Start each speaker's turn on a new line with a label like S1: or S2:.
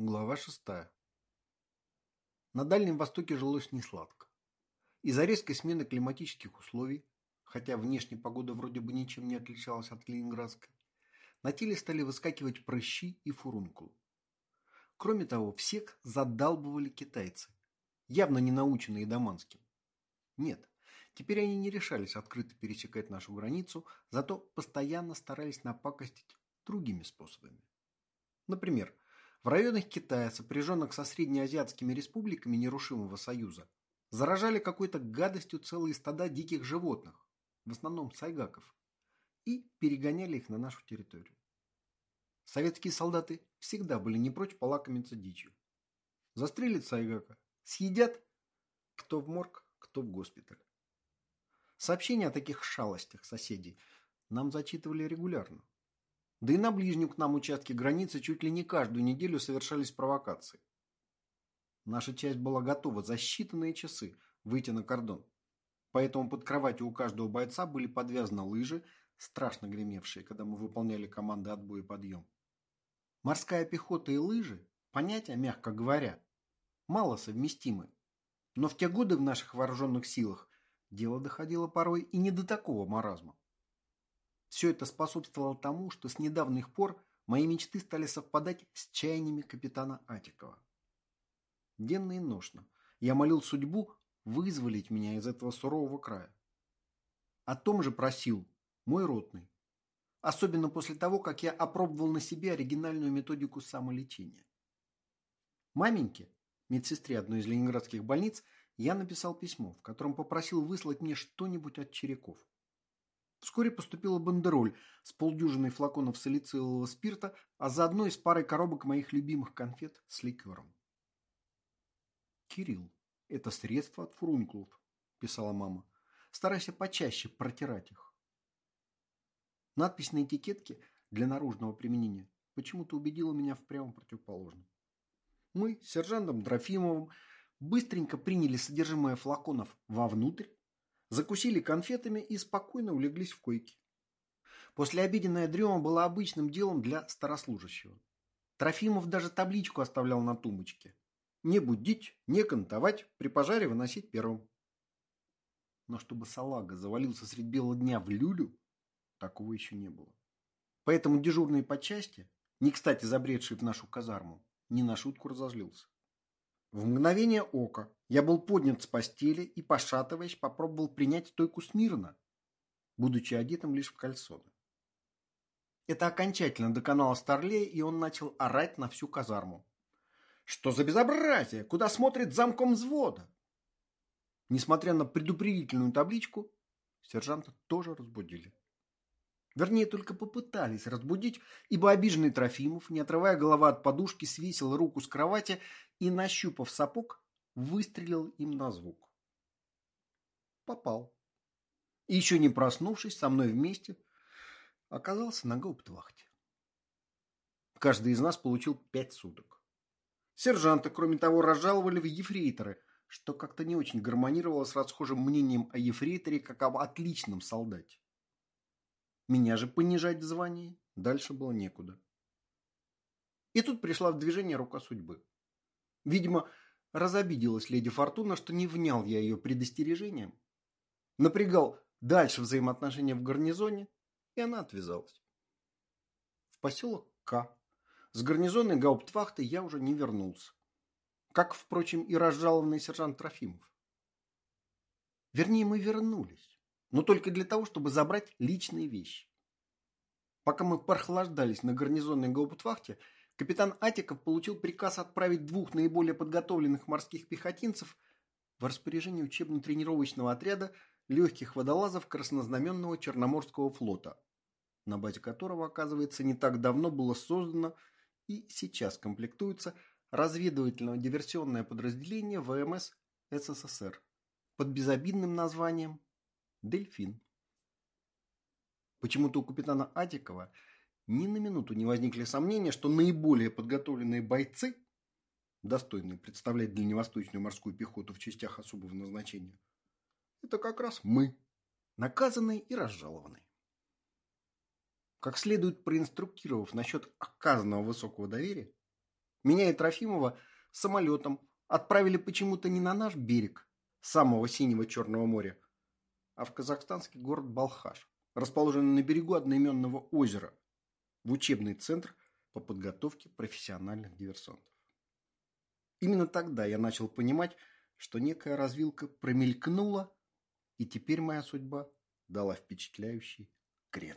S1: Глава шестая. На Дальнем Востоке жилось несладко. Из-за резкой смены климатических условий, хотя внешне погода вроде бы ничем не отличалась от ленинградской, на теле стали выскакивать прыщи и фурункулы. Кроме того, всех задалбывали китайцы, явно не наученные Даманским. Нет, теперь они не решались открыто пересекать нашу границу, зато постоянно старались напакостить другими способами. Например, в районах Китая, сопряженных со среднеазиатскими республиками Нерушимого Союза, заражали какой-то гадостью целые стада диких животных, в основном сайгаков, и перегоняли их на нашу территорию. Советские солдаты всегда были не прочь полакомиться дичью. Застрелят сайгака, съедят, кто в морг, кто в госпиталь. Сообщения о таких шалостях соседей нам зачитывали регулярно. Да и на ближнем к нам участке границы чуть ли не каждую неделю совершались провокации. Наша часть была готова за считанные часы выйти на кордон. Поэтому под кроватью у каждого бойца были подвязаны лыжи, страшно гремевшие, когда мы выполняли команды отбоя и подъем. Морская пехота и лыжи – понятия, мягко говоря, мало совместимы. Но в те годы в наших вооруженных силах дело доходило порой и не до такого маразма. Все это способствовало тому, что с недавних пор мои мечты стали совпадать с чаяниями капитана Атикова. Денно и ношно я молил судьбу вызволить меня из этого сурового края. О том же просил мой ротный, особенно после того, как я опробовал на себе оригинальную методику самолечения. Маменьке, медсестре одной из ленинградских больниц, я написал письмо, в котором попросил выслать мне что-нибудь от череков. Вскоре поступила бандероль с полдюжиной флаконов салицилового спирта, а заодно и с парой коробок моих любимых конфет с ликером. «Кирилл, это средство от фурункулов», – писала мама. «Старайся почаще протирать их». Надпись на этикетке для наружного применения почему-то убедила меня в прямом противоположном. Мы с сержантом Трофимовым быстренько приняли содержимое флаконов вовнутрь закусили конфетами и спокойно улеглись в койке. Послеобеденная дрема была обычным делом для старослужащего. Трофимов даже табличку оставлял на тумбочке. Не будить, не кантовать, при пожаре выносить первым. Но чтобы салага завалился средь бела дня в люлю, такого еще не было. Поэтому дежурный по части, не кстати забредший в нашу казарму, не на шутку разозлился. В мгновение ока я был поднят с постели и, пошатываясь, попробовал принять стойку смирно, будучи одетым лишь в кальсоны. Это окончательно доконало Старлея, и он начал орать на всю казарму. «Что за безобразие? Куда смотрит замком взвода?» Несмотря на предупредительную табличку, сержанта тоже разбудили. Вернее, только попытались разбудить, ибо обиженный Трофимов, не отрывая голова от подушки, свесил руку с кровати и, нащупав сапог, выстрелил им на звук. Попал. И еще не проснувшись, со мной вместе оказался на гауптвахте. Каждый из нас получил пять суток. Сержанты, кроме того, разжаловали в ефрейторы, что как-то не очень гармонировало с расхожим мнением о ефрейторе как об отличном солдате. Меня же понижать в звании дальше было некуда. И тут пришла в движение рука судьбы. Видимо, разобиделась леди Фортуна, что не внял я ее предостережением. Напрягал дальше взаимоотношения в гарнизоне, и она отвязалась. В поселок К. С гарнизонной гауптвахты я уже не вернулся. Как, впрочем, и разжалованный сержант Трофимов. Вернее, мы вернулись, но только для того, чтобы забрать личные вещи. Пока мы прохлаждались на гарнизонной гауптвахте, капитан Атиков получил приказ отправить двух наиболее подготовленных морских пехотинцев в распоряжение учебно-тренировочного отряда легких водолазов Краснознаменного Черноморского флота, на базе которого, оказывается, не так давно было создано и сейчас комплектуется разведывательно-диверсионное подразделение ВМС СССР под безобидным названием «Дельфин». Почему-то у капитана Атикова – ни на минуту не возникли сомнения, что наиболее подготовленные бойцы, достойные представлять дальневосточную морскую пехоту в частях особого назначения, это как раз мы, наказанные и разжалованные. Как следует проинструктировав насчет оказанного высокого доверия, Меня и Трофимова самолетом отправили почему-то не на наш берег самого синего Черного моря, а в казахстанский город Балхаш, расположенный на берегу одноименного озера, в учебный центр по подготовке профессиональных диверсантов. Именно тогда я начал понимать, что некая развилка промелькнула, и теперь моя судьба дала впечатляющий крен.